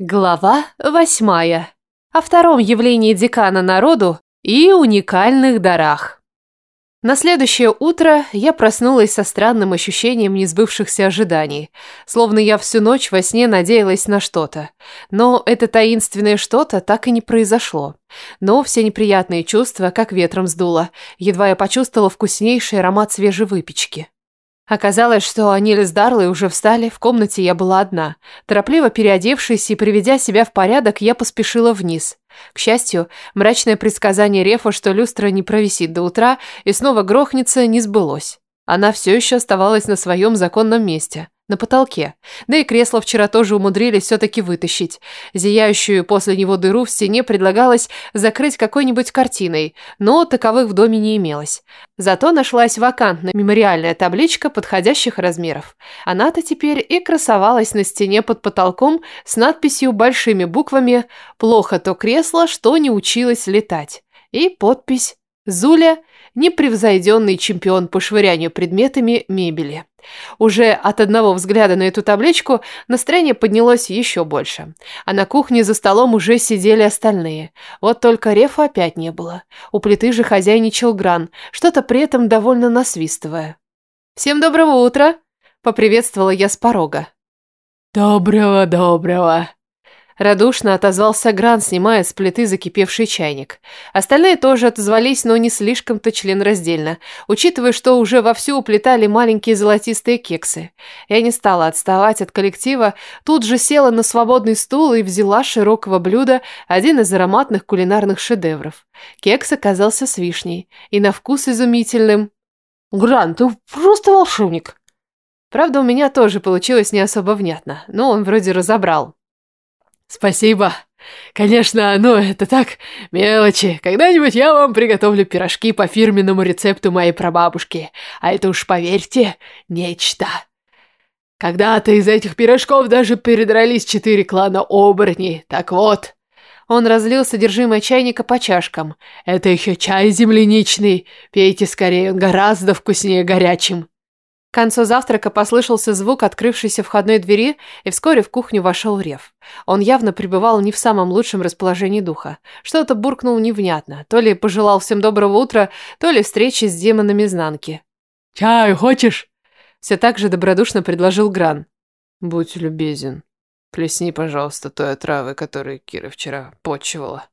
Глава восьмая. О втором явлении декана народу и уникальных дарах. На следующее утро я проснулась со странным ощущением несбывшихся ожиданий, словно я всю ночь во сне надеялась на что-то. Но это таинственное что-то так и не произошло. Но все неприятные чувства как ветром сдуло, едва я почувствовала вкуснейший аромат свежей выпечки. Оказалось, что Аниль с Дарлой уже встали, в комнате я была одна. Торопливо переодевшись и приведя себя в порядок, я поспешила вниз. К счастью, мрачное предсказание Рефа, что люстра не провисит до утра и снова грохнется, не сбылось. Она все еще оставалась на своем законном месте на потолке. Да и кресло вчера тоже умудрились все-таки вытащить. Зияющую после него дыру в стене предлагалось закрыть какой-нибудь картиной, но таковых в доме не имелось. Зато нашлась вакантная мемориальная табличка подходящих размеров. Она-то теперь и красовалась на стене под потолком с надписью большими буквами «Плохо то кресло, что не училось летать» и подпись «Зуля – непревзойденный чемпион по швырянию предметами мебели». Уже от одного взгляда на эту табличку настроение поднялось еще больше. А на кухне за столом уже сидели остальные. Вот только Рефа опять не было. У плиты же хозяйничал Гран, что-то при этом довольно насвистывая. «Всем доброго утра!» – поприветствовала я с порога. «Доброго, доброго!» Радушно отозвался Гран, снимая с плиты закипевший чайник. Остальные тоже отозвались, но не слишком-то членраздельно, учитывая, что уже вовсю уплетали маленькие золотистые кексы. Я не стала отставать от коллектива, тут же села на свободный стул и взяла широкого блюда один из ароматных кулинарных шедевров. Кекс оказался с вишней и на вкус изумительным. «Гран, ты просто волшебник!» Правда, у меня тоже получилось не особо внятно, но он вроде разобрал. «Спасибо. Конечно, ну это так, мелочи. Когда-нибудь я вам приготовлю пирожки по фирменному рецепту моей прабабушки. А это уж, поверьте, нечто. Когда-то из этих пирожков даже передрались четыре клана оборотней. Так вот...» Он разлил содержимое чайника по чашкам. «Это еще чай земляничный. Пейте скорее, он гораздо вкуснее горячим». К концу завтрака послышался звук открывшейся входной двери, и вскоре в кухню вошел Рев. Он явно пребывал не в самом лучшем расположении духа. Что-то буркнул невнятно. То ли пожелал всем доброго утра, то ли встречи с демонами изнанки. «Чаю хочешь?» Все так же добродушно предложил Гран. «Будь любезен. Плесни, пожалуйста, той отравы, которой Кира вчера почивала».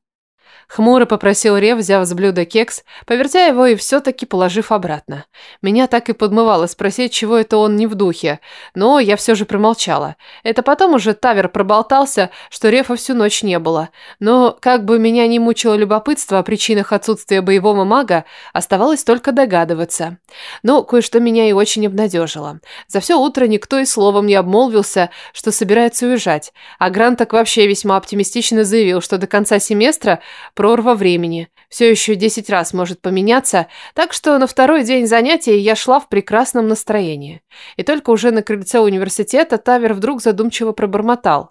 Хмуро попросил Рев, взяв с блюда кекс, повертя его и все-таки положив обратно. Меня так и подмывало спросить, чего это он не в духе, но я все же промолчала. Это потом уже Тавер проболтался, что Рефа всю ночь не было. Но как бы меня не мучило любопытство о причинах отсутствия боевого мага, оставалось только догадываться. Но кое-что меня и очень обнадежило. За все утро никто и словом не обмолвился, что собирается уезжать, а Грант так вообще весьма оптимистично заявил, что до конца семестра прорва времени. Все еще десять раз может поменяться, так что на второй день занятий я шла в прекрасном настроении. И только уже на крыльце университета Тавер вдруг задумчиво пробормотал.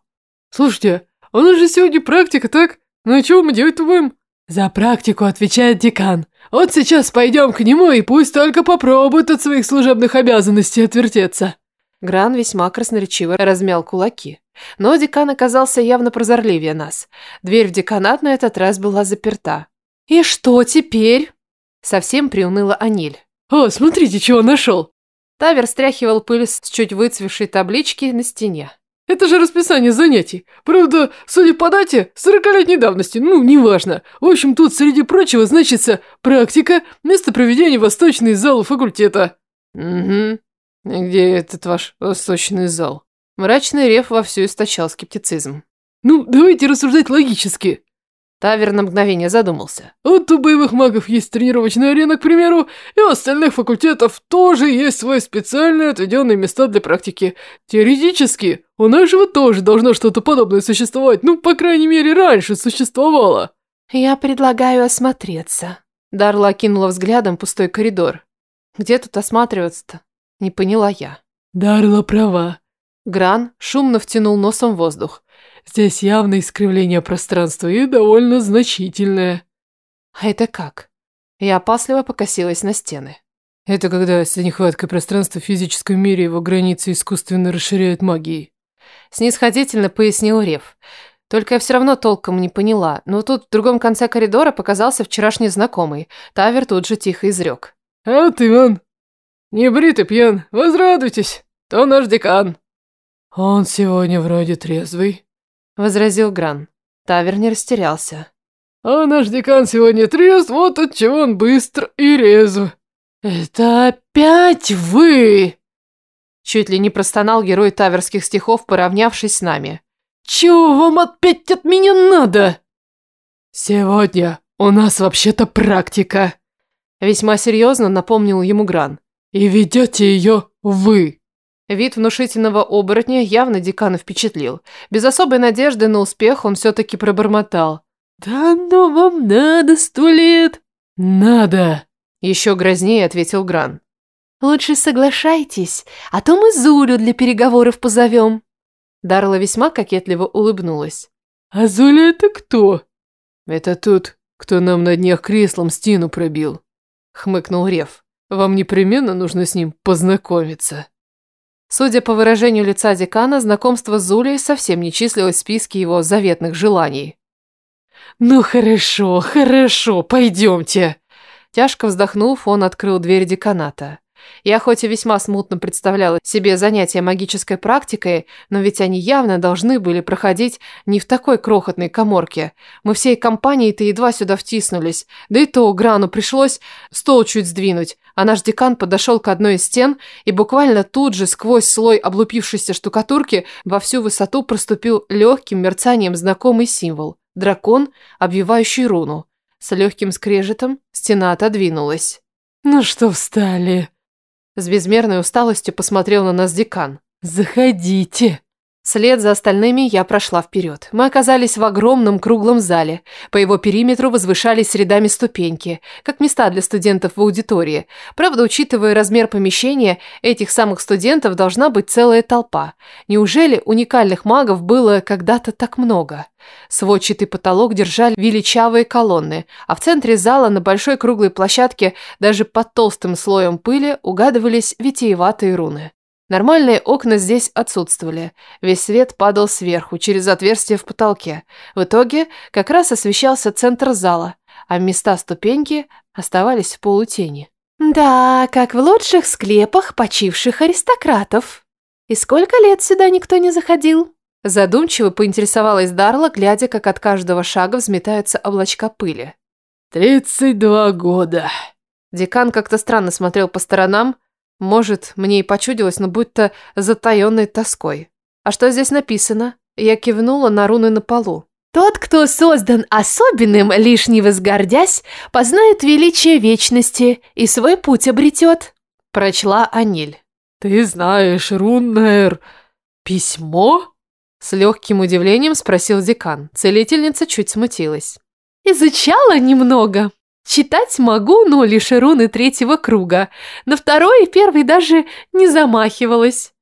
«Слушайте, у нас же сегодня практика, так? Ну и чего мы делать будем?» «За практику отвечает декан. Вот сейчас пойдем к нему и пусть только попробует от своих служебных обязанностей отвертеться». Гран весьма красноречиво размял кулаки. Но декан оказался явно прозорливее нас. Дверь в деканат на этот раз была заперта. «И что теперь?» Совсем приуныла Аниль. «О, смотрите, чего нашел!» Тавер стряхивал пыль с чуть выцвевшей таблички на стене. «Это же расписание занятий. Правда, судя по дате, сорокалетней давности, ну, неважно. В общем, тут, среди прочего, значится практика, место проведения восточный зал факультета». «Угу. Где этот ваш восточный зал?» Мрачный рев вовсю источал скептицизм. «Ну, давайте рассуждать логически». Тавер на мгновение задумался. «Вот у боевых магов есть тренировочная арена, к примеру, и у остальных факультетов тоже есть свои специальные отведенные места для практики. Теоретически, у нашего тоже должно что-то подобное существовать, ну, по крайней мере, раньше существовало». «Я предлагаю осмотреться». Дарла кинула взглядом пустой коридор. «Где тут осматриваться-то?» Не поняла я. «Дарла права. Гран шумно втянул носом воздух. «Здесь явное искривление пространства и довольно значительное». «А это как?» Я опасливо покосилась на стены. «Это когда с нехваткой пространства в физическом мире его границы искусственно расширяют магией». Снисходительно пояснил Рев. Только я все равно толком не поняла. Но тут в другом конце коридора показался вчерашний знакомый. Тавер тут же тихо изрек. «А ты, Иван, не брит и пьян, возрадуйтесь, то наш декан». «Он сегодня вроде трезвый», — возразил Гран. Тавер не растерялся. «А наш декан сегодня трезв, вот отчего он быстр и резв». «Это опять вы!» Чуть ли не простонал герой таверских стихов, поравнявшись с нами. «Чего вам опять от меня надо?» «Сегодня у нас вообще-то практика», — весьма серьезно напомнил ему Гран. «И ведете ее вы». Вид внушительного оборотня явно декана впечатлил. Без особой надежды на успех он все-таки пробормотал. «Да ну вам надо сто лет!» «Надо!» Еще грознее ответил Гран. «Лучше соглашайтесь, а то мы Зулю для переговоров позовем». Дарла весьма кокетливо улыбнулась. «А Зуля это кто?» «Это тот, кто нам на днях креслом стену пробил», — хмыкнул Рев. «Вам непременно нужно с ним познакомиться». Судя по выражению лица декана, знакомство с Зулей совсем не числилось в списке его заветных желаний. «Ну хорошо, хорошо, пойдемте», Тяжко вздохнув, он открыл дверь деканата. Я хоть и весьма смутно представляла себе занятия магической практикой, но ведь они явно должны были проходить не в такой крохотной коморке. Мы всей компанией-то едва сюда втиснулись, да и то Грану пришлось стол чуть сдвинуть, а наш декан подошел к одной из стен и буквально тут же сквозь слой облупившейся штукатурки во всю высоту проступил легким мерцанием знакомый символ – дракон, обвивающий руну. С легким скрежетом стена отодвинулась. «Ну что встали?» С безмерной усталостью посмотрел на нас декан. «Заходите!» След за остальными я прошла вперед. Мы оказались в огромном круглом зале. По его периметру возвышались рядами ступеньки, как места для студентов в аудитории. Правда, учитывая размер помещения, этих самых студентов должна быть целая толпа. Неужели уникальных магов было когда-то так много? Сводчатый потолок держали величавые колонны, а в центре зала на большой круглой площадке даже под толстым слоем пыли угадывались витиеватые руны. Нормальные окна здесь отсутствовали. Весь свет падал сверху, через отверстие в потолке. В итоге как раз освещался центр зала, а места ступеньки оставались в полутени. «Да, как в лучших склепах почивших аристократов. И сколько лет сюда никто не заходил?» Задумчиво поинтересовалась Дарла, глядя, как от каждого шага взметаются облачка пыли. «Тридцать два года». Декан как-то странно смотрел по сторонам, может, мне и почудилось, но будто затаенной тоской. А что здесь написано? Я кивнула на руны на полу. Тот, кто создан особенным, лишь не возгордясь, познает величие вечности и свой путь обретет. Прочла Аниль. Ты знаешь рунное письмо? С легким удивлением спросил декан. Целительница чуть смутилась. Изучала немного. Читать могу, но лишь руны третьего круга. На второй и первый даже не замахивалась.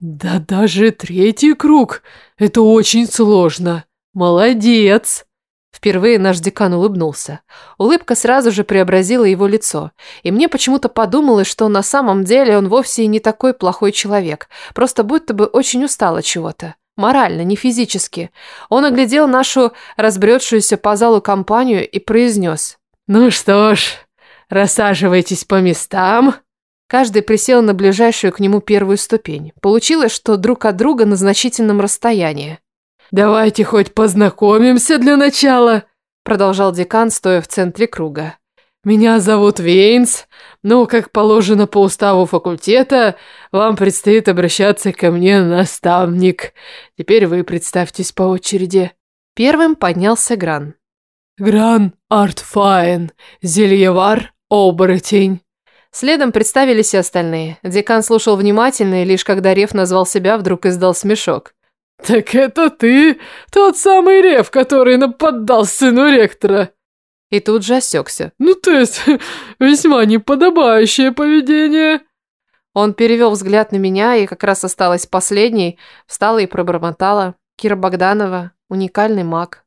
Да даже третий круг. Это очень сложно. Молодец. Впервые наш декан улыбнулся. Улыбка сразу же преобразила его лицо. И мне почему-то подумалось, что на самом деле он вовсе не такой плохой человек. Просто будто бы очень устал от чего-то. Морально, не физически. Он оглядел нашу разбредшуюся по залу компанию и произнес. «Ну что ж, рассаживайтесь по местам». Каждый присел на ближайшую к нему первую ступень. Получилось, что друг от друга на значительном расстоянии. «Давайте хоть познакомимся для начала», продолжал декан, стоя в центре круга. «Меня зовут Вейнс, но, как положено по уставу факультета, вам предстоит обращаться ко мне наставник. Теперь вы представьтесь по очереди». Первым поднялся Гран. Гран Артфайн, Зельевар Оборотень. Следом представились и остальные. Декан слушал внимательно, и лишь когда Рев назвал себя, вдруг издал смешок. «Так это ты, тот самый Рев, который нападал сыну ректора?» И тут же осекся. «Ну, то есть, весьма неподобающее поведение». Он перевел взгляд на меня, и как раз осталась последней, встала и пробормотала. Кира Богданова, уникальный маг.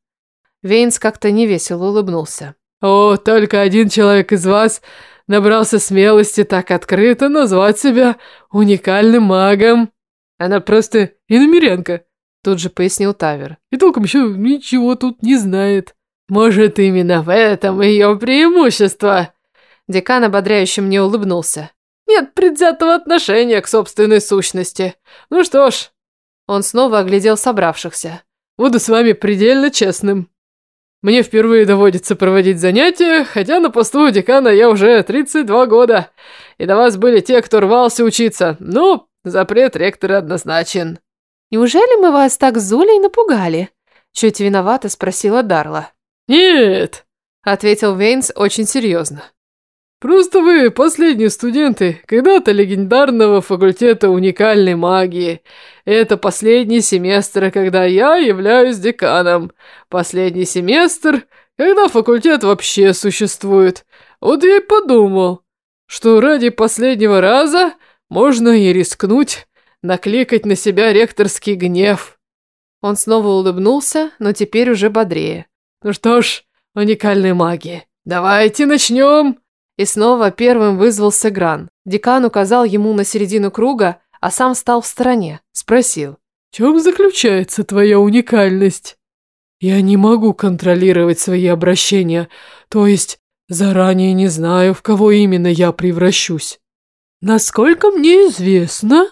Вейнс как-то невесело улыбнулся. «О, только один человек из вас набрался смелости так открыто назвать себя уникальным магом». Она просто иномерянка», – тут же пояснил Тавер. «И толком еще ничего тут не знает». «Может, именно в этом ее преимущество?» Декан ободряюще мне улыбнулся. «Нет предвзятого отношения к собственной сущности. Ну что ж...» Он снова оглядел собравшихся. «Буду с вами предельно честным. Мне впервые доводится проводить занятия, хотя на посту декана я уже 32 года, и до вас были те, кто рвался учиться. Ну, запрет ректора однозначен». «Неужели мы вас так с Зулей напугали?» Чуть виновато спросила Дарла. «Нет», — ответил Вейнс очень серьезно. «Просто вы последние студенты когда-то легендарного факультета уникальной магии. Это последний семестр, когда я являюсь деканом. Последний семестр, когда факультет вообще существует. Вот я и подумал, что ради последнего раза можно и рискнуть накликать на себя ректорский гнев». Он снова улыбнулся, но теперь уже бодрее. «Ну что ж, уникальные маги, давайте начнем!» И снова первым вызвался Гран. Декан указал ему на середину круга, а сам встал в стороне. Спросил. «В чем заключается твоя уникальность?» «Я не могу контролировать свои обращения, то есть заранее не знаю, в кого именно я превращусь». «Насколько мне известно»,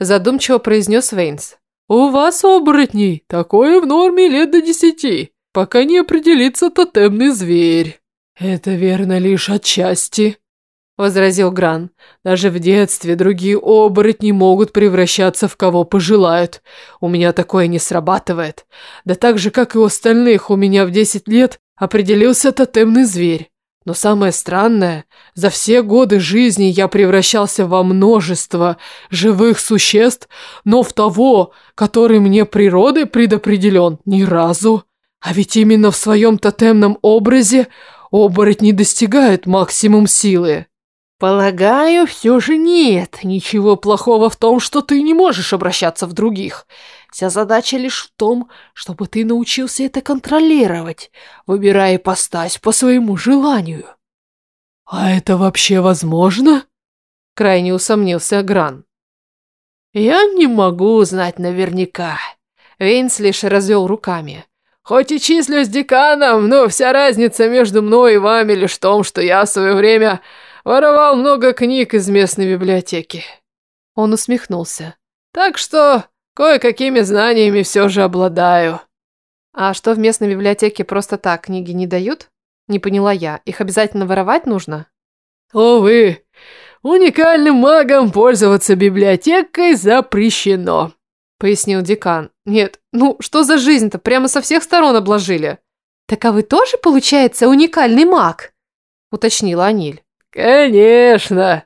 задумчиво произнес Вейнс, «у вас, оборотней, такое в норме лет до десяти пока не определится тотемный зверь. Это верно лишь отчасти, возразил Гран. Даже в детстве другие оборотни могут превращаться в кого пожелают. У меня такое не срабатывает. Да так же, как и у остальных, у меня в десять лет определился тотемный зверь. Но самое странное, за все годы жизни я превращался во множество живых существ, но в того, который мне природой предопределен, ни разу. А ведь именно в своем тотемном образе оборотни достигают максимум силы. Полагаю, все же нет ничего плохого в том, что ты не можешь обращаться в других. Вся задача лишь в том, чтобы ты научился это контролировать, выбирая постась по своему желанию. А это вообще возможно? Крайне усомнился Гран. Я не могу знать наверняка. Вейнс лишь развел руками. Хоть и числюсь деканом, но вся разница между мной и вами лишь в том, что я в свое время воровал много книг из местной библиотеки». Он усмехнулся. «Так что кое-какими знаниями все же обладаю». «А что в местной библиотеке просто так книги не дают?» Не поняла я. Их обязательно воровать нужно? «Увы, уникальным магом пользоваться библиотекой запрещено», пояснил декан. Нет, ну что за жизнь-то? Прямо со всех сторон обложили. Так а вы тоже, получается, уникальный маг? Уточнила Аниль. Конечно.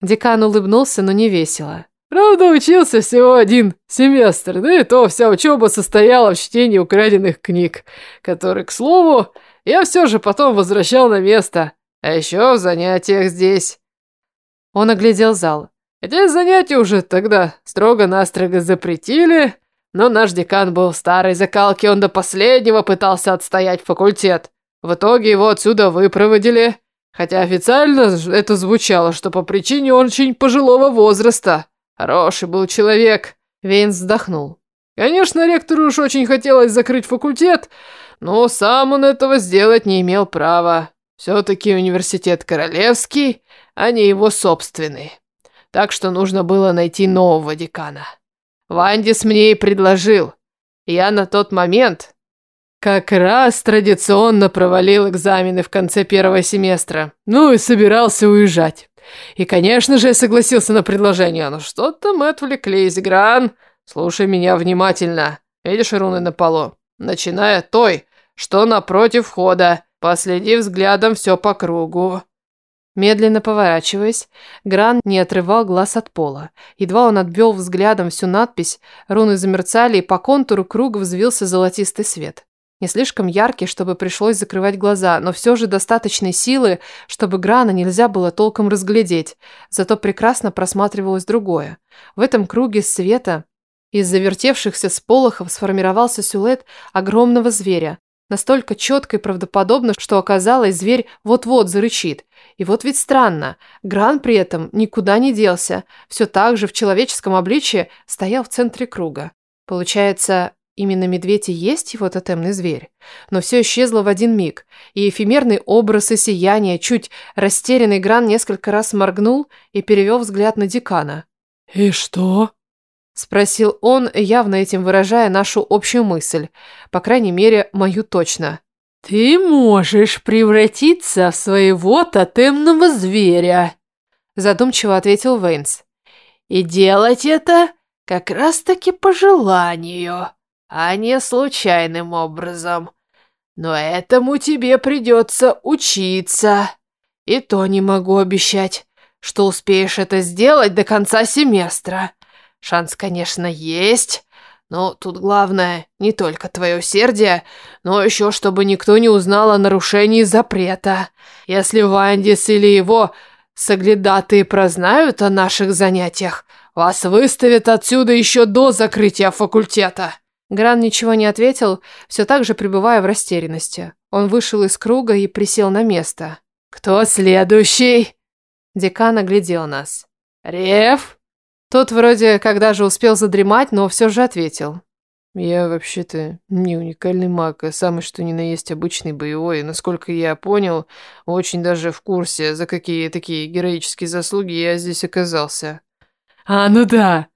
Декан улыбнулся, но не весело. Правда, учился всего один семестр, да и то вся учеба состояла в чтении украденных книг, которые, к слову, я все же потом возвращал на место, а еще в занятиях здесь. Он оглядел зал. Хотя занятия уже тогда строго-настрого запретили, но наш декан был старой закалки, он до последнего пытался отстоять факультет. В итоге его отсюда выпроводили, хотя официально это звучало, что по причине очень пожилого возраста. Хороший был человек. Вейнс вздохнул. Конечно, ректору уж очень хотелось закрыть факультет, но сам он этого сделать не имел права. Все-таки университет королевский, а не его собственный так что нужно было найти нового декана. Вандис мне и предложил. Я на тот момент как раз традиционно провалил экзамены в конце первого семестра. Ну и собирался уезжать. И, конечно же, я согласился на предложение, но что-то мы отвлеклись. Гран, слушай меня внимательно. Видишь руны на полу? Начиная той, что напротив входа. Последи взглядом все по кругу. Медленно поворачиваясь, Гран не отрывал глаз от пола. Едва он отбил взглядом всю надпись, руны замерцали, и по контуру круга взвился золотистый свет. Не слишком яркий, чтобы пришлось закрывать глаза, но все же достаточной силы, чтобы Грана нельзя было толком разглядеть, зато прекрасно просматривалось другое. В этом круге света из завертевшихся сполохов сформировался силуэт огромного зверя, Настолько четко и правдоподобно, что оказалось, зверь вот-вот зарычит. И вот ведь странно, Гран при этом никуда не делся, все так же в человеческом обличье стоял в центре круга. Получается, именно медведь и есть его тотемный зверь. Но все исчезло в один миг, и эфемерный образ и сияние, чуть растерянный Гран несколько раз моргнул и перевел взгляд на декана. «И что?» Спросил он, явно этим выражая нашу общую мысль. По крайней мере, мою точно. «Ты можешь превратиться в своего тотемного зверя», задумчиво ответил Вейнс. «И делать это как раз-таки по желанию, а не случайным образом. Но этому тебе придется учиться. И то не могу обещать, что успеешь это сделать до конца семестра. Шанс, конечно, есть, но тут главное не только твое усердие, но еще чтобы никто не узнал о нарушении запрета. Если Вандис или его соглядатые прознают о наших занятиях, вас выставят отсюда еще до закрытия факультета». Гран ничего не ответил, все так же пребывая в растерянности. Он вышел из круга и присел на место. «Кто следующий?» Декан оглядел нас. «Рев?» Тот вроде когда же успел задремать, но все же ответил. Я вообще-то не уникальный маг, а самый что ни на есть обычный боевой. насколько я понял, очень даже в курсе, за какие такие героические заслуги я здесь оказался. А, ну да.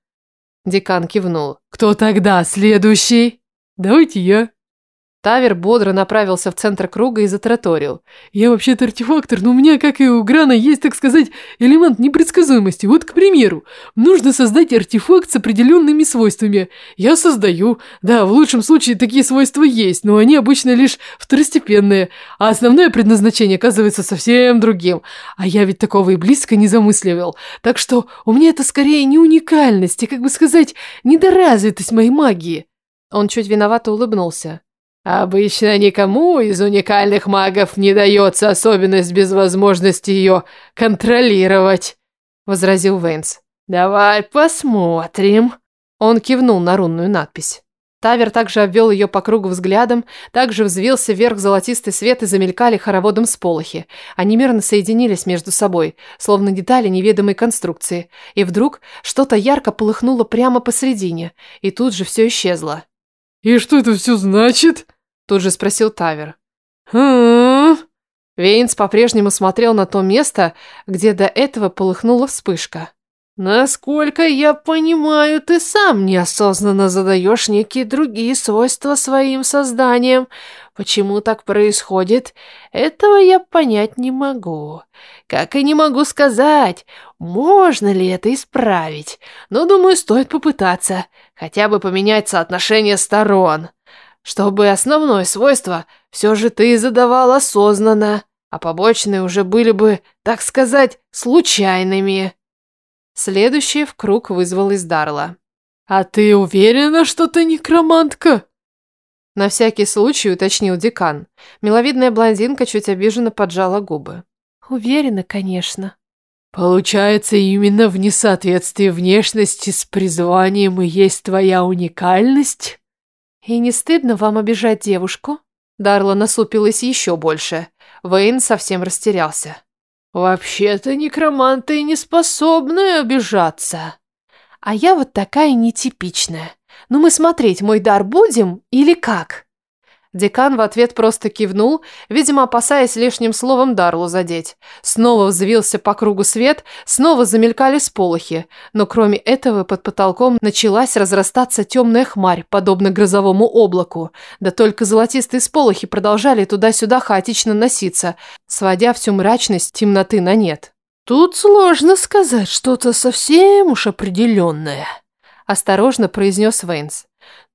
Декан кивнул. Кто тогда следующий? Давайте я. Тавер бодро направился в центр круга и затраторил. «Я вообще-то артефактор, но у меня, как и у Грана, есть, так сказать, элемент непредсказуемости. Вот, к примеру, нужно создать артефакт с определенными свойствами. Я создаю. Да, в лучшем случае такие свойства есть, но они обычно лишь второстепенные, а основное предназначение оказывается совсем другим. А я ведь такого и близко не замысливал. Так что у меня это скорее не уникальность, и, как бы сказать, недоразвитость моей магии». Он чуть виновато улыбнулся. Обычно никому из уникальных магов не дается особенность без возможности ее контролировать, возразил Вейнс. Давай посмотрим. Он кивнул на рунную надпись. Тавер также обвел ее по кругу взглядом, также взвился вверх золотистый свет и замелькали хороводом сполохи. Они мирно соединились между собой, словно детали неведомой конструкции. И вдруг что-то ярко полыхнуло прямо посредине, и тут же все исчезло. «И что это все значит?» Тут же спросил Тавер. «Хм...» Вейнс по-прежнему смотрел на то место, где до этого полыхнула вспышка. «Насколько я понимаю, ты сам неосознанно задаешь некие другие свойства своим созданиям. Почему так происходит, этого я понять не могу. Как и не могу сказать, можно ли это исправить. Но, думаю, стоит попытаться. Хотя бы поменять соотношение сторон чтобы основное свойство все же ты задавал осознанно, а побочные уже были бы, так сказать, случайными. Следующий в круг вызвал из Дарла. «А ты уверена, что ты некромантка?» На всякий случай уточнил декан. Миловидная блондинка чуть обиженно поджала губы. «Уверена, конечно». «Получается, именно в несоответствии внешности с призванием и есть твоя уникальность?» «И не стыдно вам обижать девушку?» Дарла насупилась еще больше. Вейн совсем растерялся. «Вообще-то некроманты не способны обижаться». «А я вот такая нетипичная. Ну мы смотреть мой дар будем или как?» Декан в ответ просто кивнул, видимо, опасаясь лишним словом Дарлу задеть. Снова взвился по кругу свет, снова замелькали сполохи, но кроме этого под потолком началась разрастаться темная хмарь, подобно грозовому облаку. Да только золотистые сполохи продолжали туда-сюда хаотично носиться, сводя всю мрачность темноты на нет. «Тут сложно сказать что-то совсем уж определенное», – осторожно произнес Вейнс.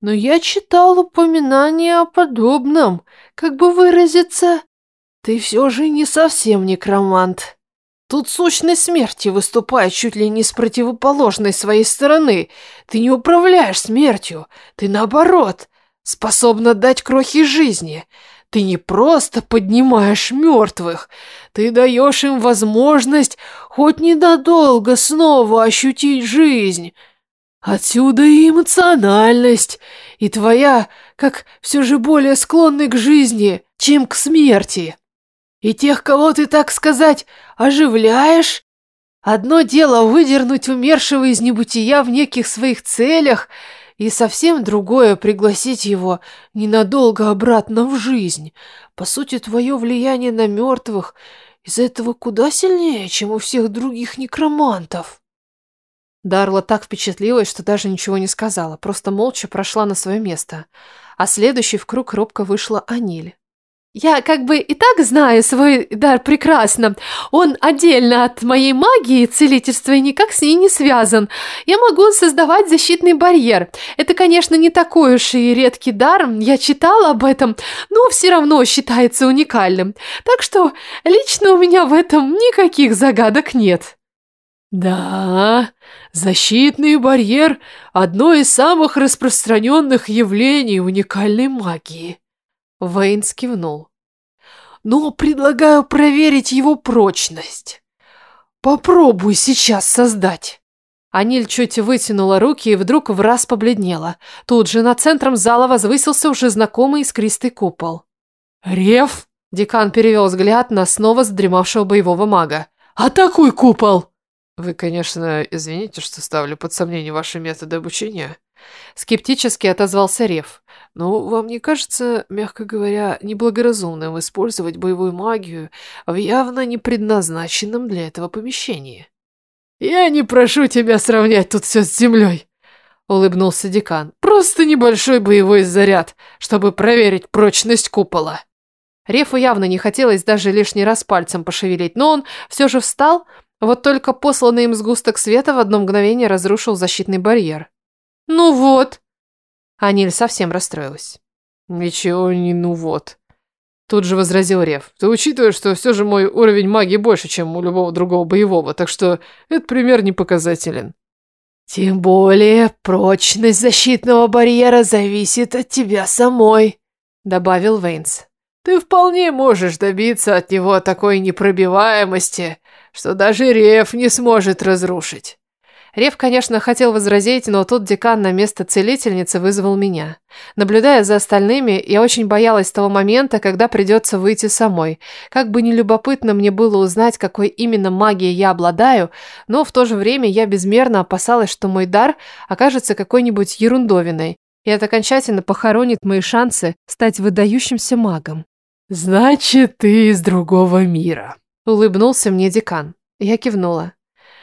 Но я читал упоминание о подобном. Как бы выразиться? Ты все же не совсем некромант. Тут сущность смерти выступает чуть ли не с противоположной своей стороны. Ты не управляешь смертью. Ты наоборот, способна дать крохи жизни. Ты не просто поднимаешь мертвых, ты даешь им возможность хоть ненадолго снова ощутить жизнь. Отсюда и эмоциональность, и твоя, как все же более склонный к жизни, чем к смерти. И тех, кого ты, так сказать, оживляешь. Одно дело выдернуть умершего из небытия в неких своих целях, и совсем другое пригласить его ненадолго обратно в жизнь. По сути, твое влияние на мертвых из этого куда сильнее, чем у всех других некромантов. Дарла так впечатлилась, что даже ничего не сказала, просто молча прошла на свое место. А следующий в круг робко вышла Аниль. Я как бы и так знаю свой дар прекрасно. Он отдельно от моей магии целительства и никак с ней не связан. Я могу создавать защитный барьер. Это, конечно, не такой уж и редкий дар, я читала об этом, но все равно считается уникальным. Так что лично у меня в этом никаких загадок нет. Да, защитный барьер – одно из самых распространенных явлений уникальной магии. Вейн скивнул. «Но предлагаю проверить его прочность. Попробуй сейчас создать». Аниль чуть вытянула руки и вдруг в раз побледнела. Тут же над центром зала возвысился уже знакомый искристый купол. «Рев?» – декан перевел взгляд на снова задремавшего боевого мага. «Атакуй купол!» «Вы, конечно, извините, что ставлю под сомнение ваши методы обучения». Скептически отозвался Рев. Но вам не кажется, мягко говоря, неблагоразумным использовать боевую магию в явно не предназначенном для этого помещении? «Я не прошу тебя сравнять тут все с землей», — улыбнулся декан. «Просто небольшой боевой заряд, чтобы проверить прочность купола». Рефу явно не хотелось даже лишний раз пальцем пошевелить, но он все же встал, вот только посланный им сгусток света в одно мгновение разрушил защитный барьер. «Ну вот», Аниль совсем расстроилась. «Ничего не ну вот». Тут же возразил Рев. «Ты учитываешь, что все же мой уровень магии больше, чем у любого другого боевого, так что этот пример не показателен». «Тем более прочность защитного барьера зависит от тебя самой», — добавил Вейнс. «Ты вполне можешь добиться от него такой непробиваемости, что даже Рев не сможет разрушить. Рев, конечно, хотел возразить, но тут декан на место целительницы вызвал меня. Наблюдая за остальными, я очень боялась того момента, когда придется выйти самой. Как бы ни любопытно мне было узнать, какой именно магией я обладаю, но в то же время я безмерно опасалась, что мой дар окажется какой-нибудь ерундовиной, и это окончательно похоронит мои шансы стать выдающимся магом. «Значит, ты из другого мира», — улыбнулся мне декан. Я кивнула.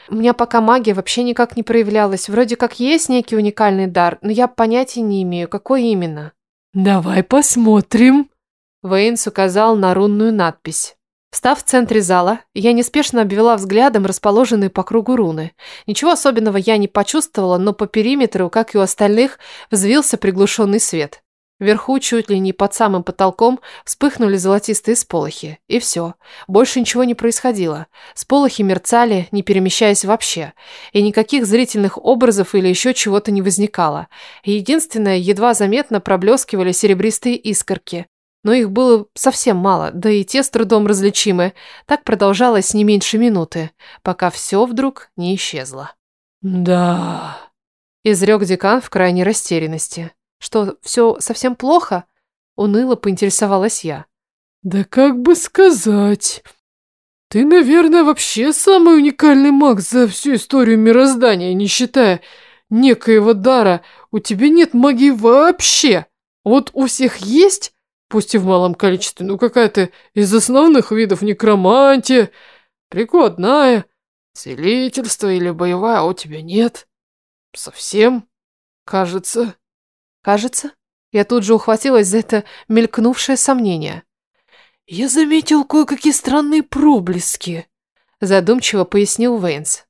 У меня пока магия вообще никак не проявлялась. Вроде как есть некий уникальный дар, но я понятия не имею, какой именно. «Давай посмотрим», — Вейнс указал на рунную надпись. Став в центре зала, я неспешно обвела взглядом расположенные по кругу руны. Ничего особенного я не почувствовала, но по периметру, как и у остальных, взвился приглушенный свет. Вверху, чуть ли не под самым потолком, вспыхнули золотистые сполохи. И все. Больше ничего не происходило. Сполохи мерцали, не перемещаясь вообще. И никаких зрительных образов или еще чего-то не возникало. Единственное, едва заметно проблескивали серебристые искорки. Но их было совсем мало, да и те с трудом различимы. Так продолжалось не меньше минуты, пока все вдруг не исчезло. «Да...» – изрек декан в крайней растерянности. Что, все совсем плохо? Уныло поинтересовалась я. Да как бы сказать... Ты, наверное, вообще самый уникальный маг за всю историю мироздания, не считая некоего дара. У тебя нет магии вообще. Вот у всех есть, пусть и в малом количестве, ну какая-то из основных видов некромантия, прикладная, целительство или боевая, а у тебя нет. Совсем, кажется. Кажется, я тут же ухватилась за это мелькнувшее сомнение. «Я заметил кое-какие странные проблески», – задумчиво пояснил Вейнс.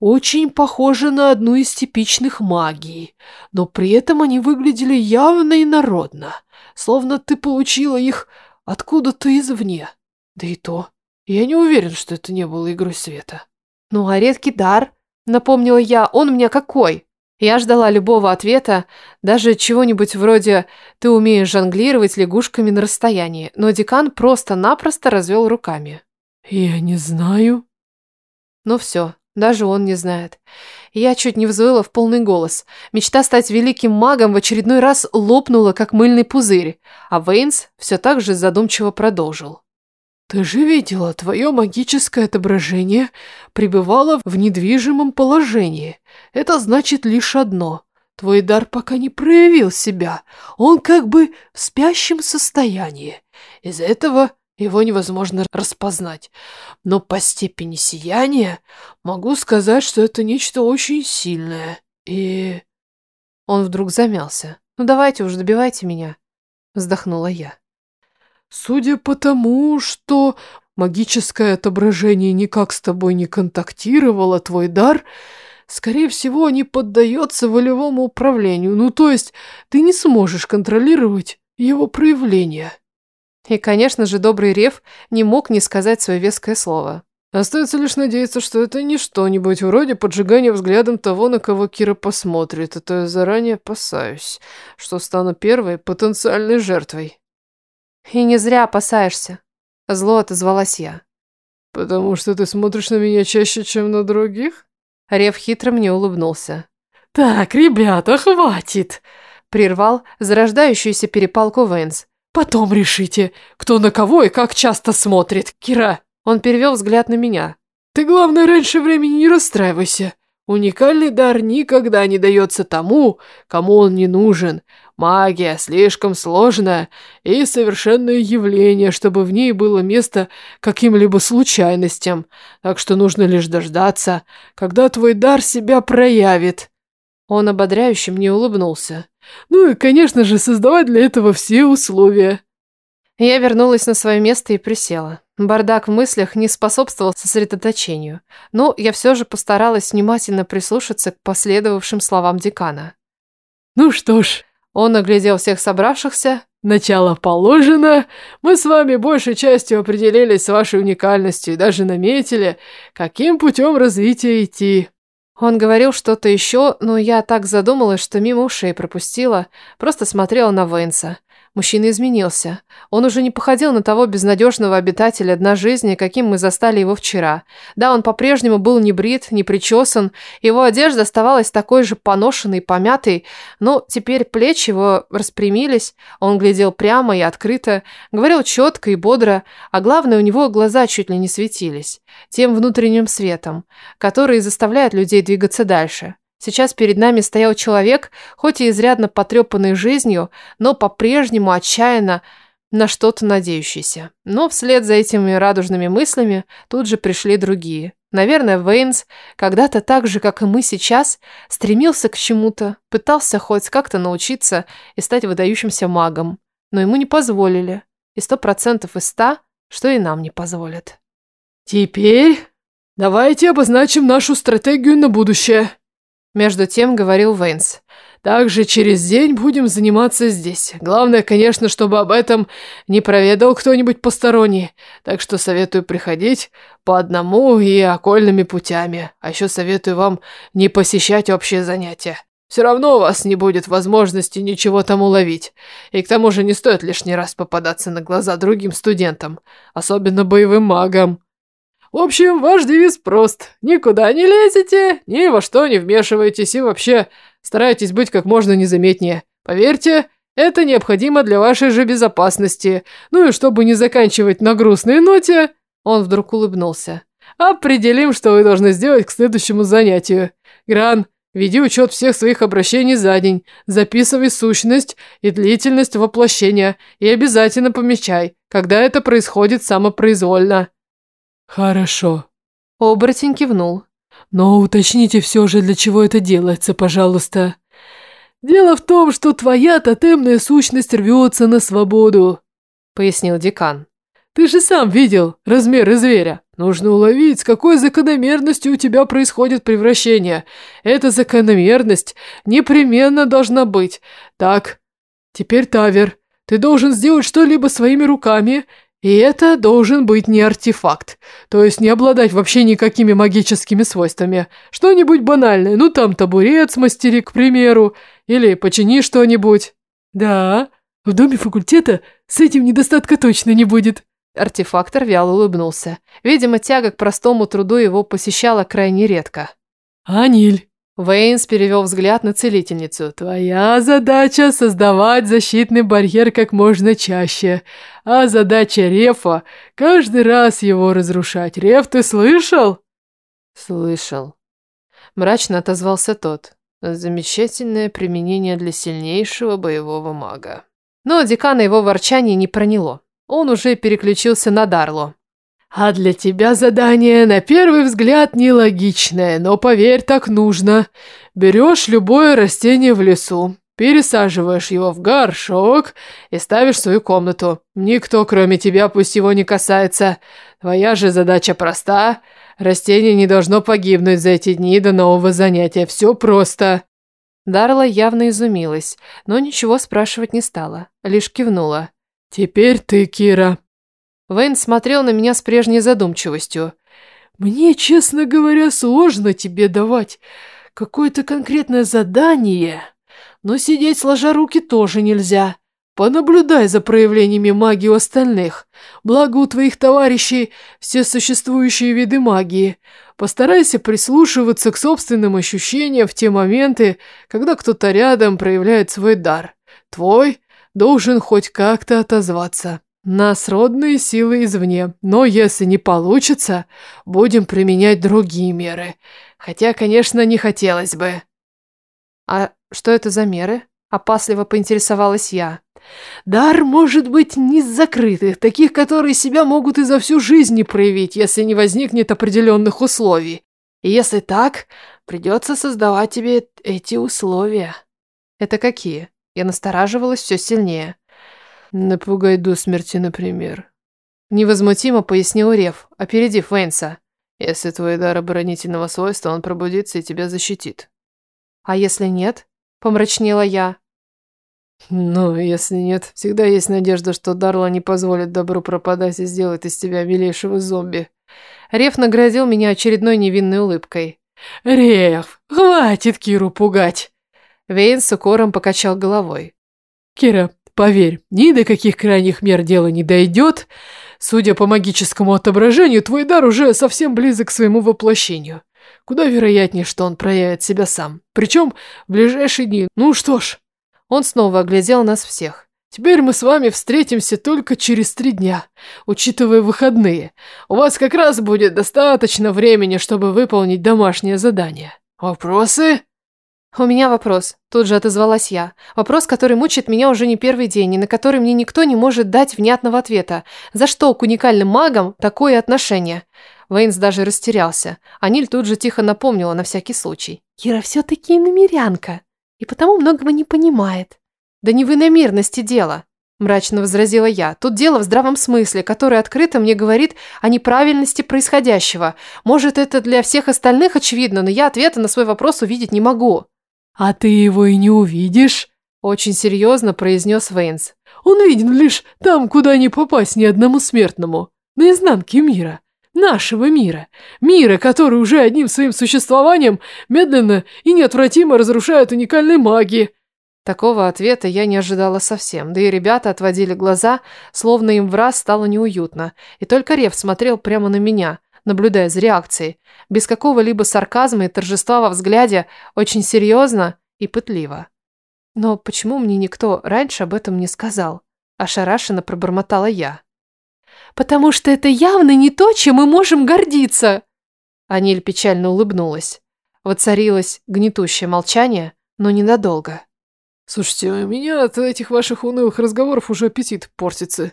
«Очень похожи на одну из типичных магий, но при этом они выглядели явно инородно, словно ты получила их откуда-то извне. Да и то, я не уверен, что это не было игрой света». «Ну а редкий дар?» – напомнила я. «Он у меня какой?» Я ждала любого ответа, даже чего-нибудь вроде «ты умеешь жонглировать лягушками на расстоянии», но декан просто-напросто развел руками. «Я не знаю». Ну все, Даже он не знает. Я чуть не взвыла в полный голос. Мечта стать великим магом в очередной раз лопнула, как мыльный пузырь, а Вейнс все так же задумчиво продолжил. «Ты же видела, твое магическое отображение пребывало в недвижимом положении. Это значит лишь одно. Твой дар пока не проявил себя. Он как бы в спящем состоянии. Из-за этого его невозможно распознать. Но по степени сияния могу сказать, что это нечто очень сильное. И... Он вдруг замялся. «Ну давайте уж, добивайте меня», — вздохнула я. «Судя по тому, что магическое отображение никак с тобой не контактировало, твой дар, скорее всего, не поддается волевому управлению. Ну, то есть ты не сможешь контролировать его проявление». И, конечно же, добрый Рев не мог не сказать свое веское слово. Остается лишь надеяться, что это не что-нибудь вроде поджигания взглядом того, на кого Кира посмотрит, а то я заранее опасаюсь, что стану первой потенциальной жертвой. И не зря опасаешься. Зло отозвалась я. Потому что ты смотришь на меня чаще, чем на других? Рев хитро мне улыбнулся. Так, ребята, хватит! Прервал зарождающуюся перепалку Вэнс. Потом решите, кто на кого и как часто смотрит. Кира, он перевел взгляд на меня. Ты, главное, раньше времени не расстраивайся. Уникальный дар никогда не дается тому, кому он не нужен. Магия слишком сложная и совершенное явление, чтобы в ней было место каким-либо случайностям. Так что нужно лишь дождаться, когда твой дар себя проявит. Он ободряюще мне улыбнулся. Ну и, конечно же, создавать для этого все условия. Я вернулась на свое место и присела. Бардак в мыслях не способствовал сосредоточению, но я все же постаралась внимательно прислушаться к последовавшим словам декана. «Ну что ж...» Он оглядел всех собравшихся. «Начало положено. Мы с вами большей частью определились с вашей уникальностью и даже наметили, каким путем развития идти. Он говорил что-то еще, но я так задумалась, что мимо ушей пропустила, просто смотрела на Вейнса. Мужчина изменился. Он уже не походил на того безнадежного обитателя дна жизни, каким мы застали его вчера. Да, он по-прежнему был не брит, не причесан, его одежда оставалась такой же поношенной, помятой, но теперь плечи его распрямились, он глядел прямо и открыто, говорил четко и бодро, а главное, у него глаза чуть ли не светились, тем внутренним светом, который заставляет людей двигаться дальше. Сейчас перед нами стоял человек, хоть и изрядно потрепанный жизнью, но по-прежнему отчаянно на что-то надеющийся. Но вслед за этими радужными мыслями тут же пришли другие. Наверное, Вейнс когда-то так же, как и мы сейчас, стремился к чему-то, пытался хоть как-то научиться и стать выдающимся магом. Но ему не позволили. И сто процентов из ста, что и нам не позволят. «Теперь давайте обозначим нашу стратегию на будущее», между тем говорил Вейнс. «Также через день будем заниматься здесь. Главное, конечно, чтобы об этом не проведал кто-нибудь посторонний. Так что советую приходить по одному и окольными путями. А еще советую вам не посещать общие занятия. Все равно у вас не будет возможности ничего там уловить. И к тому же не стоит лишний раз попадаться на глаза другим студентам, особенно боевым магам. В общем, ваш девиз прост. Никуда не лезете, ни во что не вмешиваетесь и вообще старайтесь быть как можно незаметнее. Поверьте, это необходимо для вашей же безопасности. Ну и чтобы не заканчивать на грустной ноте, он вдруг улыбнулся. Определим, что вы должны сделать к следующему занятию. Гран, веди учет всех своих обращений за день, записывай сущность и длительность воплощения и обязательно помечай, когда это происходит самопроизвольно. «Хорошо». Оборотень кивнул. «Но уточните все же, для чего это делается, пожалуйста». «Дело в том, что твоя тотемная сущность рвется на свободу», — пояснил декан. «Ты же сам видел размеры зверя. Нужно уловить, с какой закономерностью у тебя происходит превращение. Эта закономерность непременно должна быть. Так, теперь Тавер, ты должен сделать что-либо своими руками и это должен быть не артефакт, то есть не обладать вообще никакими магическими свойствами. Что-нибудь банальное, ну там табурет смастери, к примеру, или почини что-нибудь. Да, в доме факультета с этим недостатка точно не будет, Артефактор вяло улыбнулся. Видимо, тяга к простому труду его посещала крайне редко. «Аниль!» Вейнс перевел взгляд на целительницу. «Твоя задача – создавать защитный барьер как можно чаще, а задача Рефа – каждый раз его разрушать. Реф, ты слышал?» «Слышал». Мрачно отозвался тот. Замечательное применение для сильнейшего боевого мага. Но декана его ворчание не проняло. Он уже переключился на Дарло. «А для тебя задание, на первый взгляд, нелогичное, но поверь, так нужно. Берешь любое растение в лесу, пересаживаешь его в горшок и ставишь в свою комнату. Никто, кроме тебя, пусть его не касается. Твоя же задача проста. Растение не должно погибнуть за эти дни до нового занятия. Все просто». Дарла явно изумилась, но ничего спрашивать не стала, лишь кивнула. «Теперь ты, Кира». Вейн смотрел на меня с прежней задумчивостью. «Мне, честно говоря, сложно тебе давать какое-то конкретное задание, но сидеть сложа руки тоже нельзя. Понаблюдай за проявлениями магии у остальных. Благо у твоих товарищей все существующие виды магии. Постарайся прислушиваться к собственным ощущениям в те моменты, когда кто-то рядом проявляет свой дар. Твой должен хоть как-то отозваться. Нас родные силы извне, но если не получится, будем применять другие меры. Хотя, конечно, не хотелось бы. А что это за меры? Опасливо поинтересовалась я. Дар может быть не закрытых, таких, которые себя могут и за всю жизнь не проявить, если не возникнет определенных условий. И если так, придется создавать тебе эти условия. Это какие? Я настораживалась все сильнее. Напугай до смерти, например. Невозмутимо пояснил Рев, опередив Вейнса. Если твой дар оборонительного свойства, он пробудится и тебя защитит. А если нет? Помрачнела я. Ну, если нет, всегда есть надежда, что Дарла не позволит добру пропадать и сделает из тебя милейшего зомби. Рев наградил меня очередной невинной улыбкой. Рев, хватит Киру пугать. Вейн с укором покачал головой. Кира, поверь, ни до каких крайних мер дело не дойдет. Судя по магическому отображению, твой дар уже совсем близок к своему воплощению. Куда вероятнее, что он проявит себя сам. Причем в ближайшие дни. Ну что ж. Он снова оглядел нас всех. Теперь мы с вами встретимся только через три дня, учитывая выходные. У вас как раз будет достаточно времени, чтобы выполнить домашнее задание. Вопросы? «У меня вопрос», – тут же отозвалась я. Вопрос, который мучает меня уже не первый день, и на который мне никто не может дать внятного ответа. За что к уникальным магам такое отношение? Вейнс даже растерялся. Аниль тут же тихо напомнила на всякий случай. «Кира все-таки намерянка, и потому многого не понимает». «Да не в иномерности дело», – мрачно возразила я. «Тут дело в здравом смысле, который открыто мне говорит о неправильности происходящего. Может, это для всех остальных очевидно, но я ответа на свой вопрос увидеть не могу». «А ты его и не увидишь», – очень серьезно произнес Вейнс. «Он виден лишь там, куда не попасть ни одному смертному, на изнанке мира, нашего мира, мира, который уже одним своим существованием медленно и неотвратимо разрушает уникальной магии». Такого ответа я не ожидала совсем, да и ребята отводили глаза, словно им в раз стало неуютно, и только Рев смотрел прямо на меня – наблюдая за реакцией, без какого-либо сарказма и торжества во взгляде, очень серьезно и пытливо. Но почему мне никто раньше об этом не сказал? Ошарашенно пробормотала я. «Потому что это явно не то, чем мы можем гордиться!» Аниль печально улыбнулась. Воцарилось гнетущее молчание, но ненадолго. «Слушайте, у меня от этих ваших унылых разговоров уже аппетит портится»,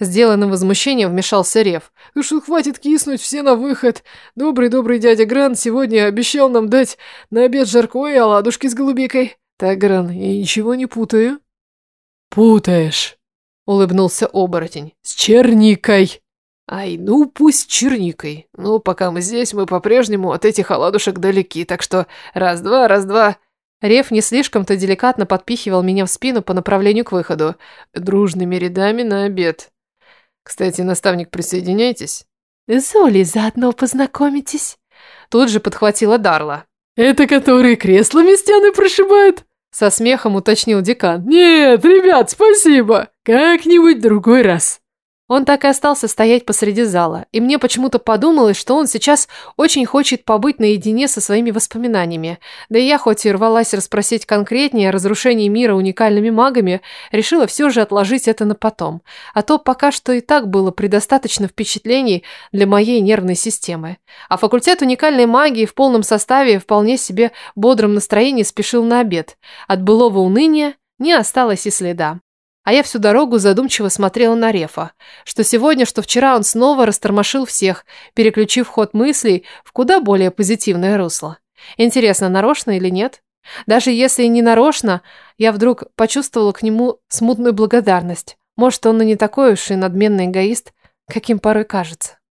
Сделанным возмущением вмешался Рев. «Ну что, хватит киснуть, все на выход. Добрый-добрый дядя Грант сегодня обещал нам дать на обед жаркое оладушки с голубикой. Так, Гран, я ничего не путаю?» «Путаешь», — улыбнулся оборотень. «С черникой». «Ай, ну пусть черникой. Ну, пока мы здесь, мы по-прежнему от этих оладушек далеки, так что раз-два, раз-два...» Рев не слишком-то деликатно подпихивал меня в спину по направлению к выходу. «Дружными рядами на обед». Кстати, наставник, присоединяйтесь. С Олей заодно познакомитесь. Тут же подхватила Дарла. Это которые креслами стены прошибают? Со смехом уточнил декан. Нет, ребят, спасибо. Как-нибудь другой раз. Он так и остался стоять посреди зала, и мне почему-то подумалось, что он сейчас очень хочет побыть наедине со своими воспоминаниями. Да и я, хоть и рвалась расспросить конкретнее о разрушении мира уникальными магами, решила все же отложить это на потом. А то пока что и так было предостаточно впечатлений для моей нервной системы. А факультет уникальной магии в полном составе вполне себе бодром настроении спешил на обед. От былого уныния не осталось и следа. А я всю дорогу задумчиво смотрела на Рефа, что сегодня, что вчера он снова растормошил всех, переключив ход мыслей в куда более позитивное русло. Интересно, нарочно или нет? Даже если не нарочно, я вдруг почувствовала к нему смутную благодарность. Может, он и не такой уж и надменный эгоист, каким порой кажется.